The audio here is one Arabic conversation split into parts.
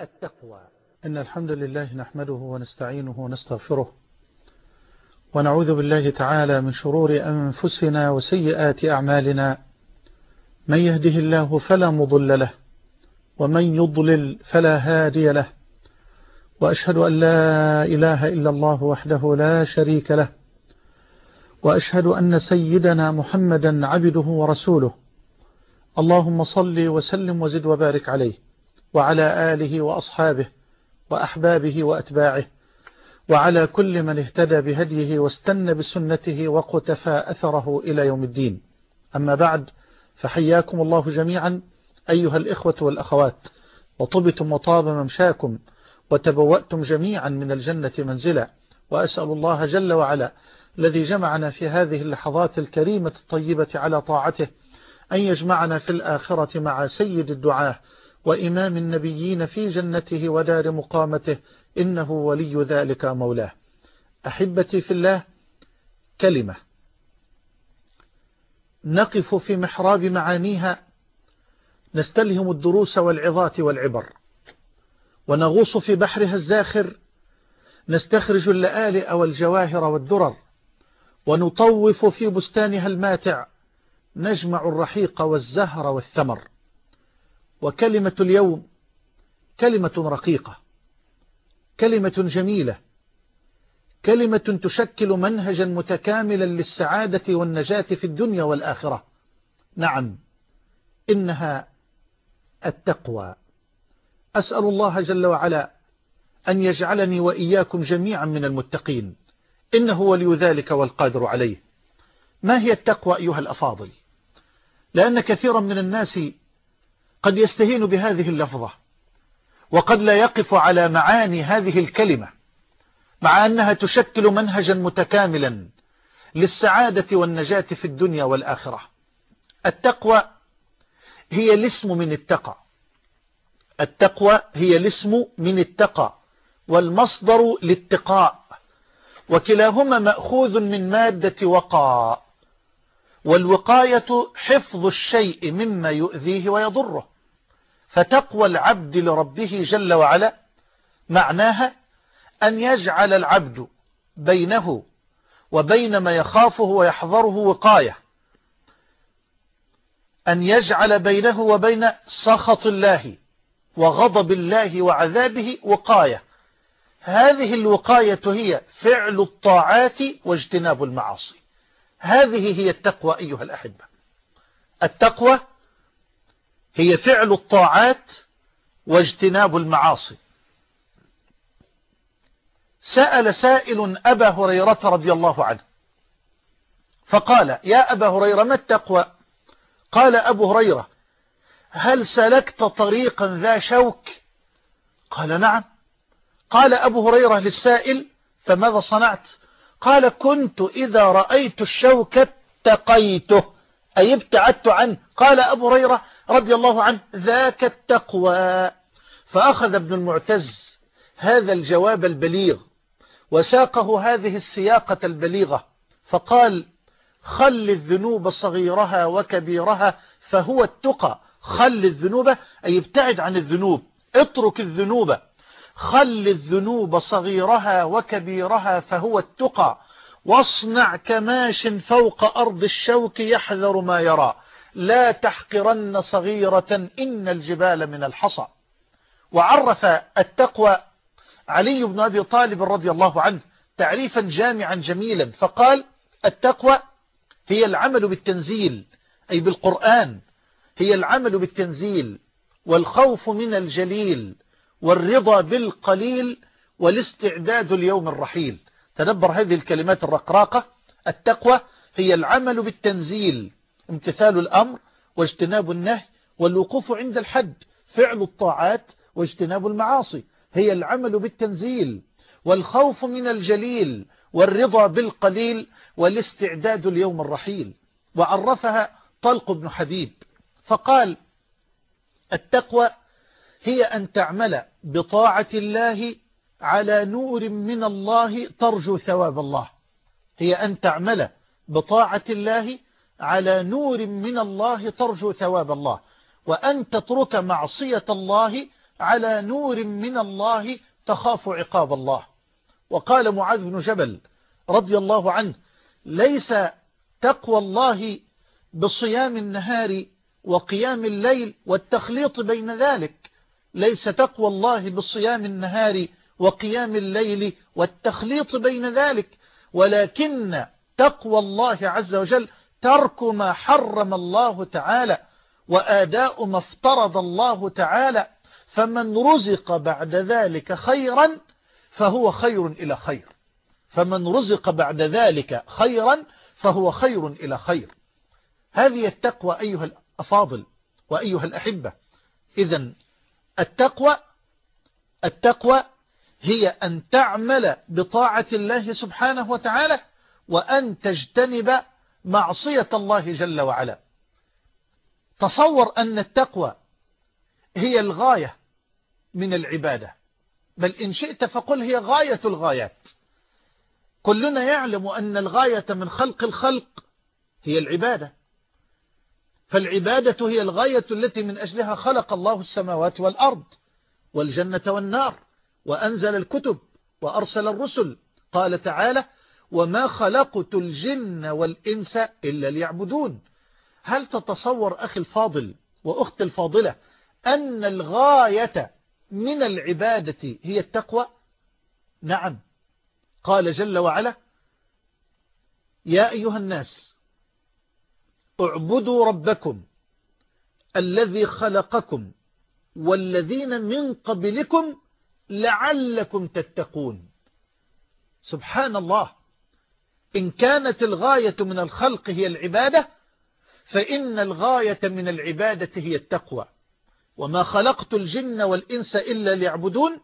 التقوى. إن الحمد لله نحمده ونستعينه ونستغفره ونعوذ بالله تعالى من شرور أنفسنا وسيئات أعمالنا. من يهده الله فلا مضل له ومن يضلل فلا هادي له. وأشهد أن لا إله إلا الله وحده لا شريك له. وأشهد أن سيدنا محمدا عبده ورسوله. اللهم صل وسلم وزد وبارك عليه. وعلى آله وأصحابه وأحبابه وأتباعه وعلى كل من اهتدى بهديه واستنى بسنته وقتفى أثره إلى يوم الدين. أما بعد فحياكم الله جميعا أيها الإخوة والأخوات وطبتم وطاب ممشاكم وتبوأتم جميعا من الجنة منزلا وأسأل الله جل وعلا الذي جمعنا في هذه اللحظات الكريمة الطيبة على طاعته أن يجمعنا في الآخرة مع سيد الدعاه وإمام النبيين في جنته ودار مقامته إنه ولي ذلك مولاه. أحبتي في الله كلمة. نقف في محراب معانيها نستلهم الدروس والعظات والعبر. ونغوص في بحرها الزاخر نستخرج اللآلئ والجواهر والدرر. ونطوف في بستانها الماتع نجمع الرحيق والزهر والثمر. وكلمة اليوم كلمة رقيقة كلمة جميلة كلمة تشكل منهجا متكاملا للسعادة والنجاة في الدنيا والآخرة. نعم إنها التقوى. أسأل الله جل وعلا أن يجعلني وإياكم جميعا من المتقين. إنه ولي ذلك والقادر عليه. ما هي التقوى أيها الأفاضل؟ لأن كثيرا من الناس قد يستهين بهذه اللفظة وقد لا يقف على معاني هذه الكلمة مع أنها تشكل منهجا متكاملا للسعادة والنجاة في الدنيا والآخرة. التقوى هي الاسم من التقى. التقوى هي الاسم من التقى والمصدر للتقاء وكلاهما مأخوذ من مادة وقاء. والوقاية حفظ الشيء مما يؤذيه ويضره. فتقوى العبد لربه جل وعلا معناها أن يجعل العبد بينه وبين ما يخافه ويحذره وقاية. أن يجعل بينه وبين سخط الله وغضب الله وعذابه وقاية. هذه الوقاية هي فعل الطاعات واجتناب المعاصي. هذه هي التقوى أيها الأحبة. التقوى هي فعل الطاعات واجتناب المعاصي. سأل سائل أبا هريرة رضي الله عنه فقال يا أبا هريرة ما التقوى؟ قال أبو هريرة هل سلكت طريقا ذا شوك؟ قال نعم قال أبو هريرة للسائل فماذا صنعت؟ قال كنت إذا رأيت الشوك اتقيته. أي ابتعدت عنه. قال أبو هريرة رضي الله عنه ذاك التقوى. فأخذ ابن المعتز هذا الجواب البليغ وساقه هذه السياقة البليغة فقال خل الذنوب صغيرها وكبيرها فهو التقى. خل الذنوب أي ابتعد عن الذنوب. اترك الذنوب. خل الذنوب صغيرها وكبيرها فهو التقى واصنع كماش فوق أرض الشوك يحذر ما يرى لا تحقرن صغيرة إن الجبال من الحصى. وعرف التقوى علي بن أبي طالب رضي الله عنه تعريفا جامعا جميلا فقال التقوى هي العمل بالتنزيل أي بالقرآن هي العمل بالتنزيل والخوف من الجليل والرضا بالقليل والاستعداد اليوم الرحيل. تدبر هذه الكلمات الرقراقة. التقوى هي العمل بالتنزيل امتثال الأمر واجتناب النهي والوقوف عند الحد فعل الطاعات واجتناب المعاصي. هي العمل بالتنزيل والخوف من الجليل والرضا بالقليل والاستعداد اليوم الرحيل. وعرفها طلق بن حبيب فقال التقوى هي أن تعمل بطاعة الله على نور من الله ترجو ثواب الله. هي أن تعمل بطاعة الله على نور من الله ترجو ثواب الله. وأن تترك معصية الله على نور من الله تخاف عقاب الله. وقال معاذ بن جبل رضي الله عنه ليس تقوى الله بصيام النهار وقيام الليل والتخليط بين ذلك. ليس تقوى الله بصيام النهار وقيام الليل والتخليط بين ذلك ولكن تقوى الله عز وجل ترك ما حرم الله تعالى وآداء ما افترض الله تعالى فمن رزق بعد ذلك خيرا فهو خير إلى خير. فمن رزق بعد ذلك خيرا فهو خير إلى خير. هذه التقوى أيها الأفاضل وأيها الأحبة. إذا التقوى التقوى هي أن تعمل بطاعة الله سبحانه وتعالى وأن تجتنب معصية الله جل وعلا. تصور أن التقوى هي الغاية من العبادة. بل إن شئت فقل هي غاية الغايات. كلنا يعلم أن الغاية من خلق الخلق هي العبادة. فالعبادة هي الغاية التي من أجلها خلق الله السماوات والأرض والجنة والنار وأنزل الكتب وأرسل الرسل. قال تعالى وما خلقت الجن والإنس إلا ليعبدون. هل تتصور أخي الفاضل وأخت الفاضلة أن الغاية من العبادة هي التقوى؟ نعم. قال جل وعلا يا أيها الناس اعبدوا ربكم الذي خلقكم والذين من قبلكم لعلكم تتقون. سبحان الله. إن كانت الغاية من الخلق هي العبادة فإن الغاية من العبادة هي التقوى. وما خلقت الجن والإنس إلا ليعبدون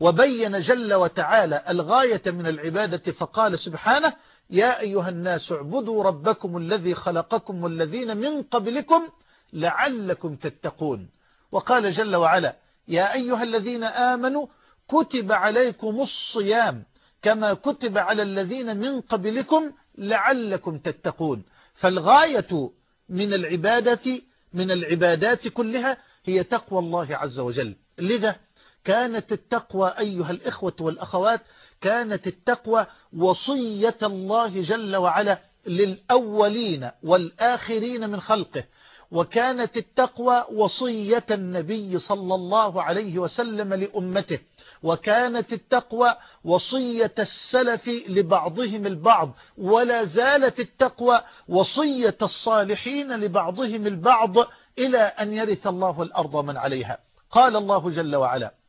وبين جل وتعالى الغاية من العبادة فقال سبحانه يا أيها الناس اعبدوا ربكم الذي خلقكم والذين من قبلكم لعلكم تتقون. وقال جل وعلا يا أيها الذين آمنوا كتب عليكم الصيام كما كتب على الذين من قبلكم لعلكم تتقون. فالغاية من العبادة من العبادات كلها هي تقوى الله عز وجل. لذا كانت التقوى أيها الإخوة والأخوات كانت التقوى وصية الله جل وعلا للأولين والآخرين من خلقه. وكانت التقوى وصية النبي صلى الله عليه وسلم لأمته. وكانت التقوى وصية السلف لبعضهم البعض. ولا زالت التقوى وصية الصالحين لبعضهم البعض إلى أن يرث الله الأرض من عليها. قال الله جل وعلا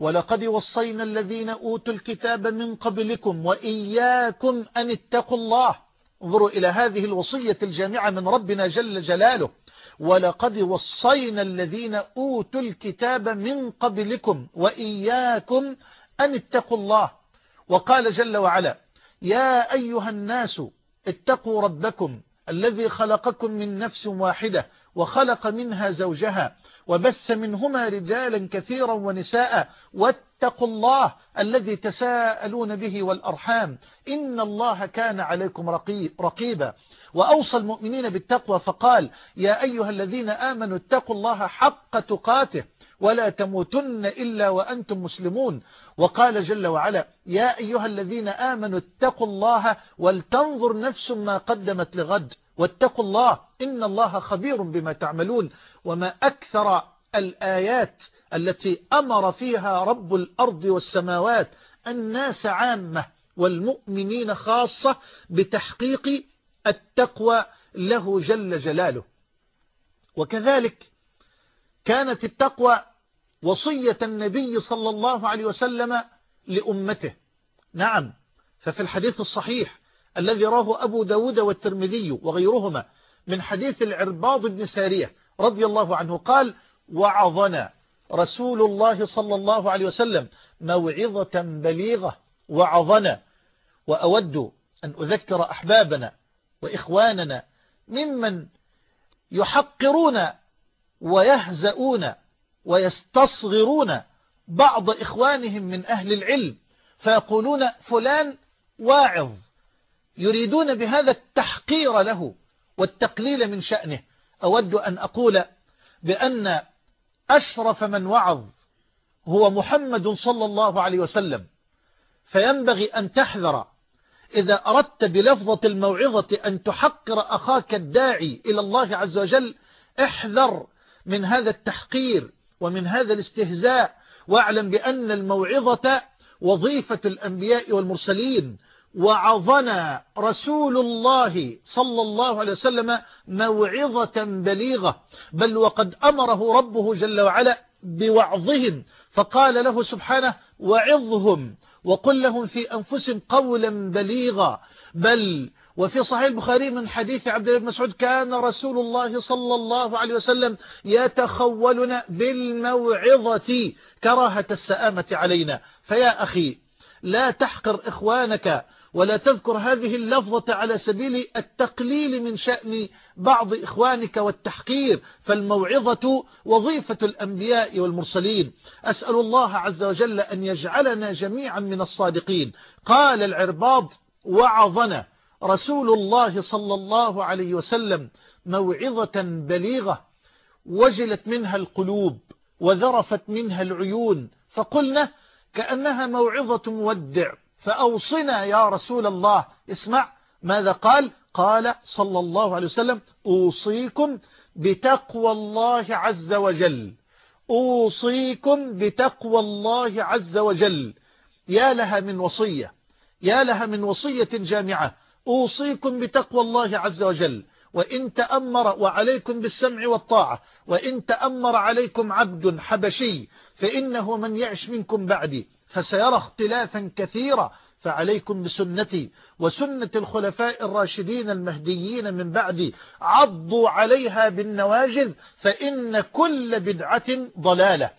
ولقد وصينا الذين أوتوا الكتاب من قبلكم وإياكم أن اتقوا الله. انظروا إلى هذه الوصية الجامعة من ربنا جل جلاله. ولقد وصينا الذين أوتوا الكتاب من قبلكم وإياكم أن اتقوا الله. وقال جل وعلا يا أيها الناس اتقوا ربكم الذي خلقكم من نفس واحدة وخلق منها زوجها وبث منهما رجالا كثيرا ونساء واتقوا الله الذي تساءلون به والأرحام. إن الله كان عليكم رقيبا. وأوصى المؤمنين بالتقوى فقال يا أيها الذين آمنوا اتقوا الله حق تقاته ولا تموتن إلا وأنتم مسلمون. وقال جل وعلا يا أيها الذين آمنوا اتقوا الله ولتنظر نفس ما قدمت لغد. واتقوا الله إن الله خبير بما تعملون وما أكثر الآيات التي أمر فيها رب الأرض والسماوات الناس عامة والمؤمنين خاصة بتحقيق التقوى له جل جلاله. وكذلك كانت التقوى وصية النبي صلى الله عليه وسلم لأمته. نعم ففي الحديث الصحيح الذي راه أبو داود والترمذي وغيرهما من حديث العرباض بن سارية رضي الله عنه قال وعظنا رسول الله صلى الله عليه وسلم موعظة بليغة وعظنا وأود أن أذكر أحبابنا وإخواننا ممن يحقرون ويهزؤون ويستصغرون بعض إخوانهم من أهل العلم فيقولون فلان واعظ. يريدون بهذا التحقير له والتقليل من شأنه. أود أن أقول بأن أشرف من وعظ هو محمد صلى الله عليه وسلم. فينبغي أن تحذر إذا أردت بلفظة الموعظة أن تحقر أخاك الداعي إلى الله عز وجل احذر من هذا التحقير ومن هذا الاستهزاء واعلم بأن الموعظة وظيفة الأنبياء والمرسلين وعظنا رسول الله صلى الله عليه وسلم موعظة بليغة بل وقد أمره ربه جل وعلا بوعظهم فقال له سبحانه وعظهم وقل لهم في أنفسهم قولا بليغا. بل وفي صحيح البخاري من حديث عبد الله بن مسعود كان رسول الله صلى الله عليه وسلم يتخولنا بالموعظة كراهة السآمة علينا. فيا أخي لا تحقر إخوانك ولا تذكر هذه اللفظة على سبيل التقليل من شأن بعض إخوانك والتحقير فالموعظة وظيفة الأنبياء والمرسلين. أسأل الله عز وجل أن يجعلنا جميعا من الصادقين. قال العرباض وعظنا رسول الله صلى الله عليه وسلم موعظة بليغة وجلت منها القلوب وذرفت منها العيون فقلنا كأنها موعظة مودع فأوصنا يا رسول الله. اسمع ماذا قال. قال صلى الله عليه وسلم أوصيكم بتقوى الله عز وجل. أوصيكم بتقوى الله عز وجل. يا لها من وصية. يا لها من وصية جامعة. أوصيكم بتقوى الله عز وجل. وإن تأمر وعليكم بالسمع والطاعة. وإن تأمر عليكم عبد حبشي. فإنه من يعش منكم بعدي. فسيرى اختلافا كثيرا فعليكم بسنتي. وسنة الخلفاء الراشدين المهديين من بعدي عضوا عليها بالنواجذ فإن كل بدعة ضلالة.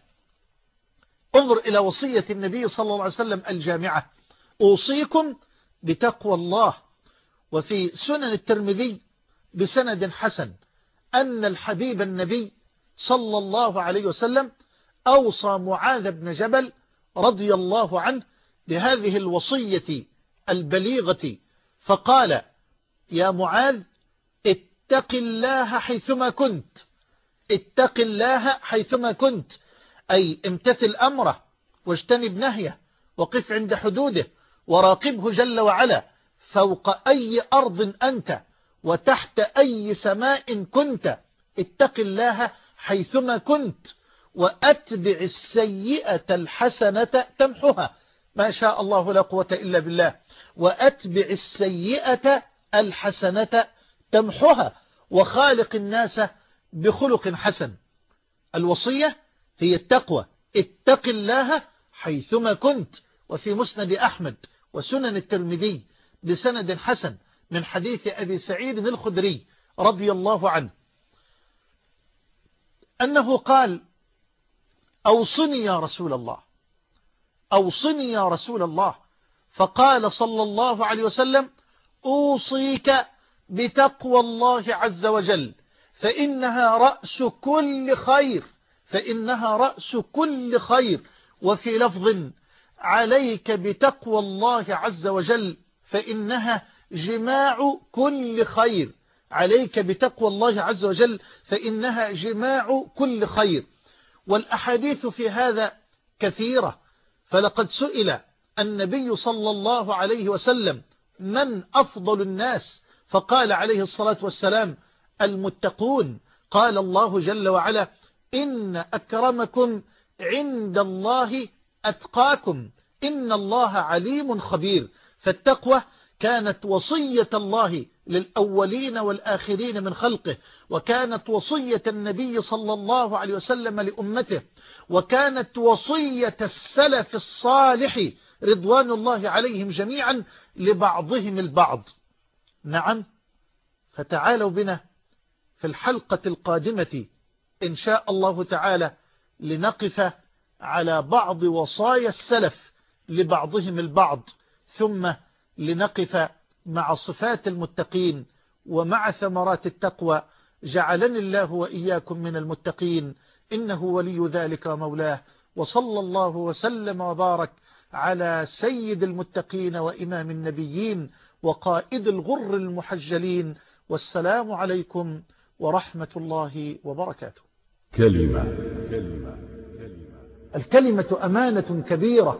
انظر إلى وصية النبي صلى الله عليه وسلم الجامعة. أوصيكم بتقوى الله. وفي سنن الترمذي بسند حسن أن الحبيب النبي صلى الله عليه وسلم أوصى معاذ بن جبل رضي الله عنه بهذه الوصية البليغة فقال يا معاذ اتق الله حيثما كنت اتق الله حيثما كنت أي امتثل أمره واجتنب نهيه وقف عند حدوده وراقبه جل وعلا فوق أي أرض أنت وتحت أي سماء كنت اتق الله حيثما كنت. وأتبع السيئة الحسنة تمحها. ما شاء الله لا قوة إلا بالله. وأتبع السيئة الحسنة تمحها. وخالق الناس بخلق حسن. الوصية هي التقوى. اتق الله حيثما كنت. وفي مسند أحمد وسنن الترمذي بسند حسن من حديث أبي سعيد الخدري رضي الله عنه. أنه قال أوصني يا رسول الله. أوصني يا رسول الله. فقال صلى الله عليه وسلم أوصيك بتقوى الله عز وجل فإنها رأس كل خير فإنها رأس كل خير. وفي لفظ عليك بتقوى الله عز وجل فإنها جماع كل خير. عليك بتقوى الله عز وجل فإنها جماع كل خير. والأحاديث في هذا كثيرة. فلقد سئل النبي صلى الله عليه وسلم من أفضل الناس؟ فقال عليه الصلاة والسلام المتقون. قال الله جل وعلا إن أكرمكم عند الله أتقاكم. إن الله عليم خبير. فالتقوى كانت وصية الله للأولين والآخرين من خلقه وكانت وصية النبي صلى الله عليه وسلم لأمته وكانت وصية السلف الصالح رضوان الله عليهم جميعا لبعضهم البعض. نعم فتعالوا بنا في الحلقة القادمة إن شاء الله تعالى لنقف على بعض وصايا السلف لبعضهم البعض ثم لنقف مع صفات المتقين ومع ثمرات التقوى. جعلني الله وإياكم من المتقين. إنه ولي ذلك مولاه وصلى الله وسلم وبارك على سيد المتقين وإمام النبيين وقائد الغر المحجلين. والسلام عليكم ورحمة الله وبركاته. كلمة. الكلمة أمانة كبيرة.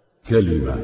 كلمة.